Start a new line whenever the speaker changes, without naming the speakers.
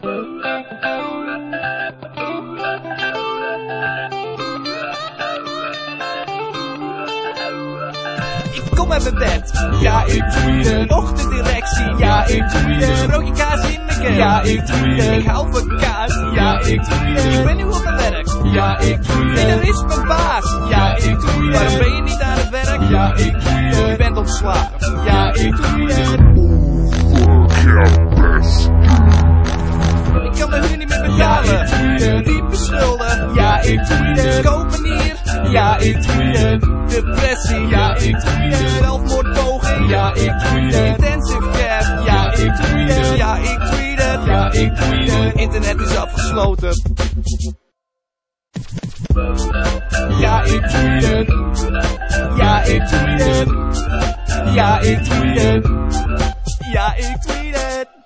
Ik kom uit mijn bed, ja ik tweet Ochtenddirectie, ja ik tweet Rook je kaas in mijn keel, ja ik tweet Ik hou van kaas, ja ik tweet Ik ben nu op mijn werk, ja ik tweet En er is mijn baas, ja ik tweet Waarom ben je niet aan het werk, ja ik tweet Je bent ontslagen, ja ik tweet ik tweet Kopen hier, ja ik tweet Depressie, ja ik tweet Zelfmoordpoging, ja ik tweet Intensive care, ja ik tweet Ja ik tweet het, ja ik tweet het Internet is afgesloten. Ja ik tweet het. Ja ik tweet het. Ja ik tweet het. Ja ik tweet het.